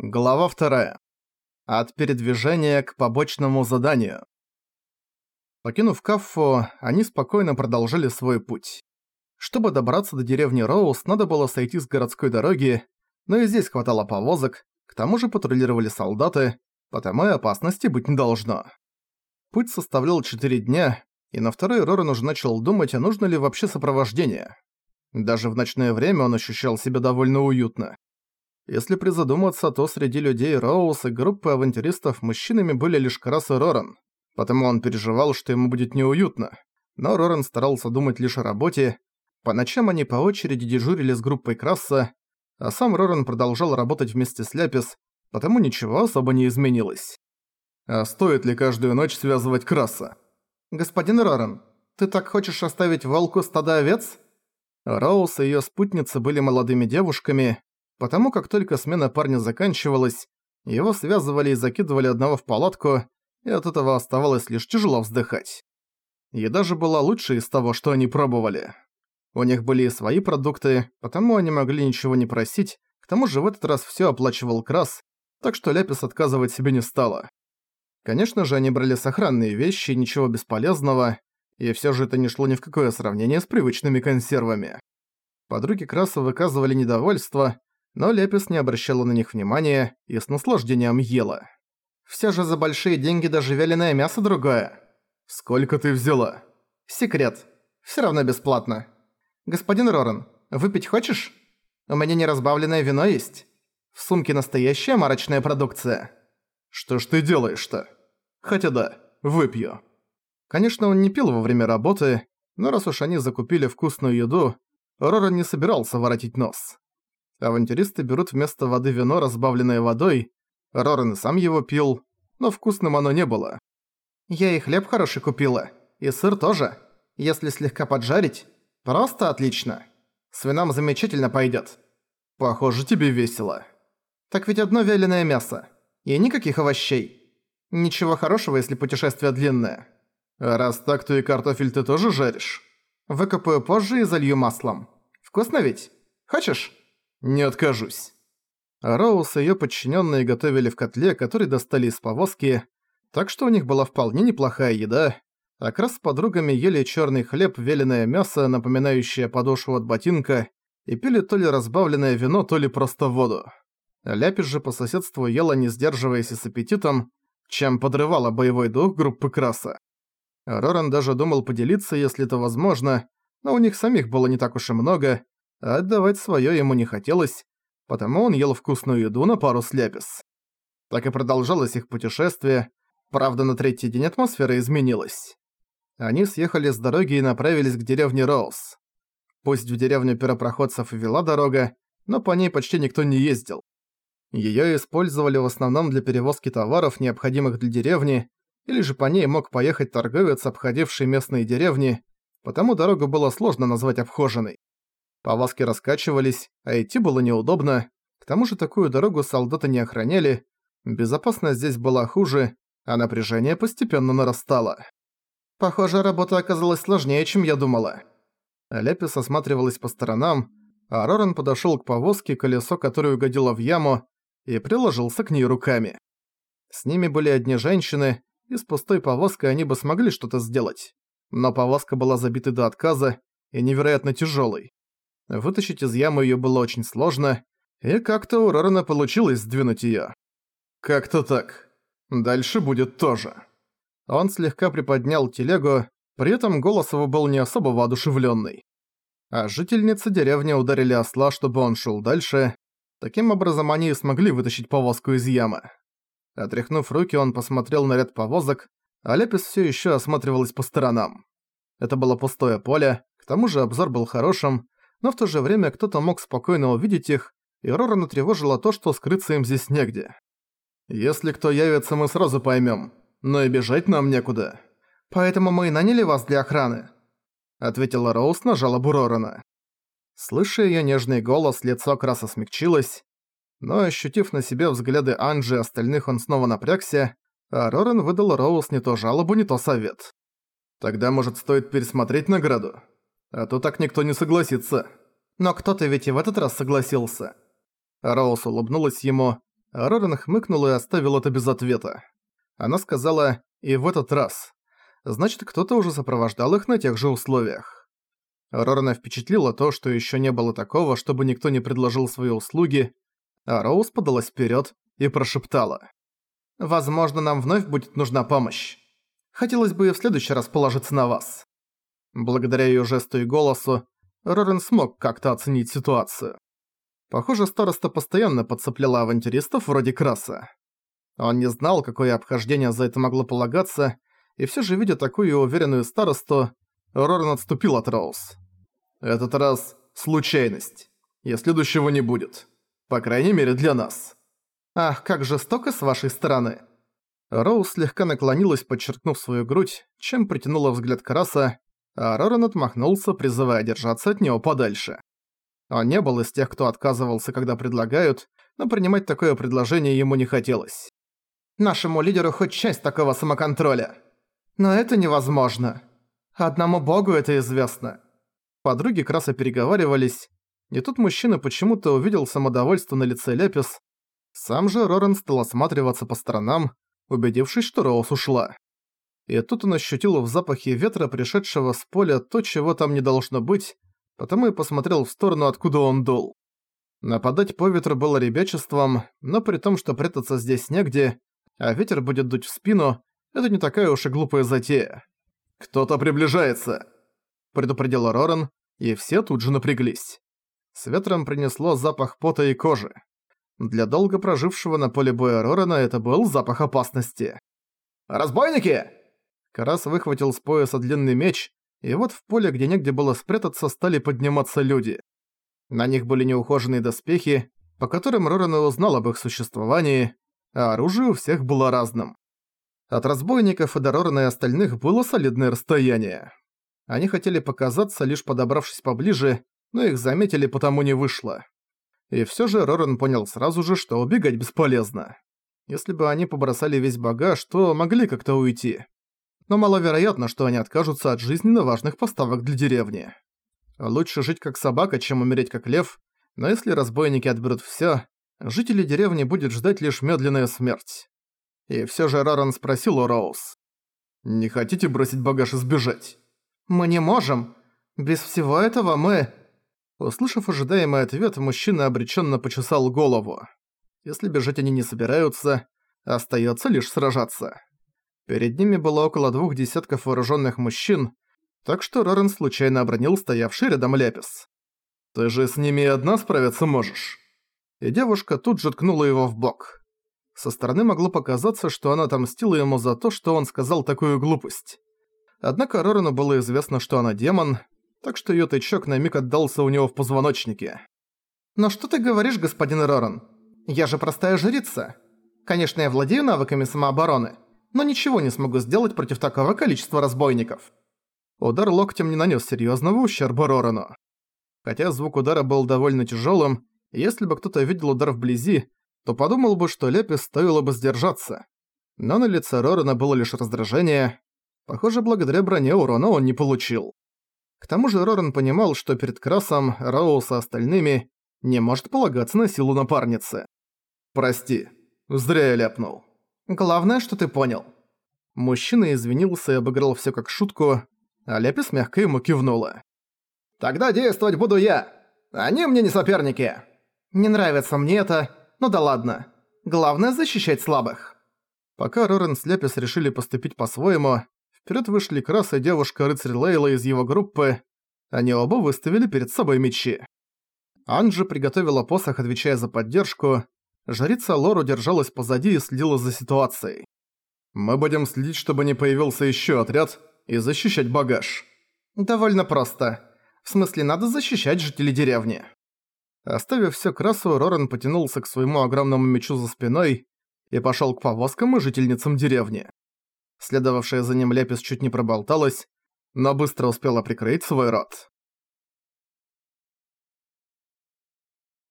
Глава вторая. От передвижения к побочному заданию. Покинув Каффу, они спокойно продолжили свой путь. Чтобы добраться до деревни Роуз, надо было сойти с городской дороги, но и здесь хватало повозок, к тому же патрулировали солдаты, потому и опасности быть не должно. Путь составлял 4 дня, и на второй Роран уже начал думать, а нужно ли вообще сопровождение. Даже в ночное время он ощущал себя довольно уютно. Если призадуматься, то среди людей Роуз и группы авантюристов мужчинами были лишь Крас и Роран, потому он переживал, что ему будет неуютно. Но Роран старался думать лишь о работе. По ночам они по очереди дежурили с группой Краса, а сам Роран продолжал работать вместе с Ляпис, потому ничего особо не изменилось. А стоит ли каждую ночь связывать Краса? «Господин Роран, ты так хочешь оставить волку стада овец?» Роуз и её спутница были молодыми девушками, потому как только смена парня заканчивалась, его связывали и закидывали одного в палатку, и от этого оставалось лишь тяжело вздыхать. Еда же была лучше из того, что они пробовали. У них были и свои продукты, потому они могли ничего не просить, к тому же в этот раз всё оплачивал Крас, так что Ляпис отказывать себе не стала. Конечно же, они брали сохранные вещи, ничего бесполезного, и всё же это не шло ни в какое сравнение с привычными консервами. Подруги Краса выказывали недовольство, но Лепис не обращала на них внимания и с наслаждением ела. «Все же за большие деньги даже вяленое мясо другое». «Сколько ты взяла?» «Секрет. Все равно бесплатно». «Господин Роран, выпить хочешь? У меня неразбавленное вино есть. В сумке настоящая марочная продукция». «Что ж ты делаешь-то?» «Хотя да, выпью». Конечно, он не пил во время работы, но раз уж они закупили вкусную еду, Роран не собирался воротить нос. Авантюристы берут вместо воды вино, разбавленное водой. Рорен сам его пил, но вкусным оно не было. «Я и хлеб хороший купила, и сыр тоже. Если слегка поджарить, просто отлично. С вином замечательно пойдет. Похоже, тебе весело. Так ведь одно вяленое мясо. И никаких овощей. Ничего хорошего, если путешествие длинное. А раз так, то и картофель ты тоже жаришь? Выкопаю позже и залью маслом. Вкусно ведь? Хочешь?» «Не откажусь». Роуз и её подчиненные готовили в котле, который достали из повозки, так что у них была вполне неплохая еда, а Крас с подругами ели черный хлеб, веленое мясо, напоминающее подошву от ботинка, и пили то ли разбавленное вино, то ли просто воду. Ляпис же по соседству ела, не сдерживаясь и с аппетитом, чем подрывала боевой дух группы Краса. Роран даже думал поделиться, если это возможно, но у них самих было не так уж и много, а отдавать своё ему не хотелось, потому он ел вкусную еду на пару с Лепис. Так и продолжалось их путешествие, правда на третий день атмосфера изменилась. Они съехали с дороги и направились к деревне Роуз. Пусть в деревню первопроходцев вела дорога, но по ней почти никто не ездил. Её использовали в основном для перевозки товаров, необходимых для деревни, или же по ней мог поехать торговец, обходивший местные деревни, потому дорогу было сложно назвать обхоженной. Повозки раскачивались, а идти было неудобно. К тому же такую дорогу солдаты не охраняли, безопасность здесь была хуже, а напряжение постепенно нарастало. Похоже, работа оказалась сложнее, чем я думала. Лепис осматривалась по сторонам, а Роран подошёл к повозке, колесо которой угодило в яму, и приложился к ней руками. С ними были одни женщины, и с пустой повозкой они бы смогли что-то сделать. Но повозка была забита до отказа и невероятно тяжёлой. Вытащить из ямы её было очень сложно, и как-то у Рорана получилось сдвинуть её. Как-то так. Дальше будет тоже. Он слегка приподнял телегу, при этом голос его был не особо воодушевлённый. А жительницы деревни ударили осла, чтобы он шёл дальше. Таким образом они смогли вытащить повозку из ямы. Отряхнув руки, он посмотрел на ряд повозок, а Лепис всё ещё осматривалась по сторонам. Это было пустое поле, к тому же обзор был хорошим, но в то же время кто-то мог спокойно увидеть их, и Рорана тревожило то, что скрыться им здесь негде. «Если кто явится, мы сразу поймем, но и бежать нам некуда. Поэтому мы и наняли вас для охраны», — ответила Роуз на жалобу Рорана. Слыша её нежный голос, лицо Краса смягчилось, но ощутив на себе взгляды Анджи и остальных, он снова напрягся, а Роран выдал Роуз не то жалобу, не то совет. «Тогда, может, стоит пересмотреть награду?» А то так никто не согласится. Но кто-то ведь и в этот раз согласился. Роуз улыбнулась ему, Рорен хмыкнул и оставил это без ответа. Она сказала «и в этот раз». Значит, кто-то уже сопровождал их на тех же условиях. Рорена впечатлило то, что еще не было такого, чтобы никто не предложил свои услуги, а Роуз подалась вперед и прошептала. «Возможно, нам вновь будет нужна помощь. Хотелось бы и в следующий раз положиться на вас». Благодаря ее жесту и голосу, Рорен смог как-то оценить ситуацию. Похоже, староста постоянно подцепляла авантюристов вроде Краса. Он не знал, какое обхождение за это могло полагаться, и все же, видя такую уверенную старосту, Рорен отступил от Роуз. «Этот раз случайность, и следующего не будет. По крайней мере, для нас». «Ах, как жестоко с вашей стороны!» Роуз слегка наклонилась, подчеркнув свою грудь, чем притянула взгляд Краса, а Рорен отмахнулся, призывая держаться от него подальше. Он не был из тех, кто отказывался, когда предлагают, но принимать такое предложение ему не хотелось. «Нашему лидеру хоть часть такого самоконтроля. Но это невозможно. Одному богу это известно». Подруги Краса переговаривались, и тут мужчина почему-то увидел самодовольство на лице Лепис. Сам же Рорен стал осматриваться по сторонам, убедившись, что Роуз ушла. И тут он ощутил в запахе ветра, пришедшего с поля, то, чего там не должно быть, потому и посмотрел в сторону, откуда он дул. Нападать по ветру было ребячеством, но при том, что прятаться здесь негде, а ветер будет дуть в спину, это не такая уж и глупая затея. «Кто-то приближается!» – предупредил Роран, и все тут же напряглись. С ветром принесло запах пота и кожи. Для долго прожившего на поле боя Рорана это был запах опасности. «Разбойники!» Карас выхватил с пояса длинный меч и вот в поле, где негде было спрятаться, стали подниматься люди. На них были неухоженные доспехи, по которым Роран и узнал об их существовании, а оружие у всех было разным. От разбойников и до Рорана и остальных было солидное расстояние. Они хотели показаться, лишь подобравшись поближе, но их заметили, потому не вышло. И всё же Роран понял сразу же, что убегать бесполезно. Если бы они побросали весь багаж, то могли как-то уйти но маловероятно, что они откажутся от жизненно важных поставок для деревни. Лучше жить как собака, чем умереть как лев, но если разбойники отберут всё, жители деревни будет ждать лишь медленная смерть. И всё же Раран спросил у Роуз. «Не хотите бросить багаж и сбежать?» «Мы не можем. Без всего этого мы...» Услышав ожидаемый ответ, мужчина обреченно почесал голову. Если бежать они не собираются, остается лишь сражаться. Перед ними было около двух десятков вооруженных мужчин, так что Рорен случайно обронил стоявший рядом Лепис. «Ты же с ними одна справиться можешь?» И девушка тут же ткнула его в бок. Со стороны могло показаться, что она отомстила ему за то, что он сказал такую глупость. Однако Рорану было известно, что она демон, так что её тычок на миг отдался у него в позвоночнике. «Но что ты говоришь, господин Роран? Я же простая жрица. Конечно, я владею навыками самообороны, но ничего не смогу сделать против такого количества разбойников. Удар локтем не нанес серьезного ущерба Рорану. Хотя звук удара был довольно тяжелым, если бы кто-то видел удар вблизи, то подумал бы, что Лепи стоило бы сдержаться. Но на лице Рорана было лишь раздражение. Похоже, благодаря броне урона он не получил. К тому же Роран понимал, что перед Красом, Роуз и остальными не может полагаться на силу напарницы. «Прости, зря я ляпнул». Главное, что ты понял». Мужчина извинился и обыграл всё как шутку, а Лепис мягко ему кивнула. «Тогда действовать буду я. Они мне не соперники». «Не нравится мне это, но да ладно. Главное защищать слабых». Пока Рорен с Лепис решили поступить по-своему, вперед вышли Крас и девушка-рыцарь Лейла из его группы. Они оба выставили перед собой мечи. Анджи приготовила посох, отвечая за поддержку, Жрица Лору держалась позади и следила за ситуацией. «Мы будем следить, чтобы не появился еще отряд, и защищать багаж». «Довольно просто. В смысле, надо защищать жителей деревни». Оставив всё красу, Роран потянулся к своему огромному мечу за спиной и пошёл к повозкам и жительницам деревни. Следовавшая за ним Лепис чуть не проболталась, но быстро успела прикрыть свой рот.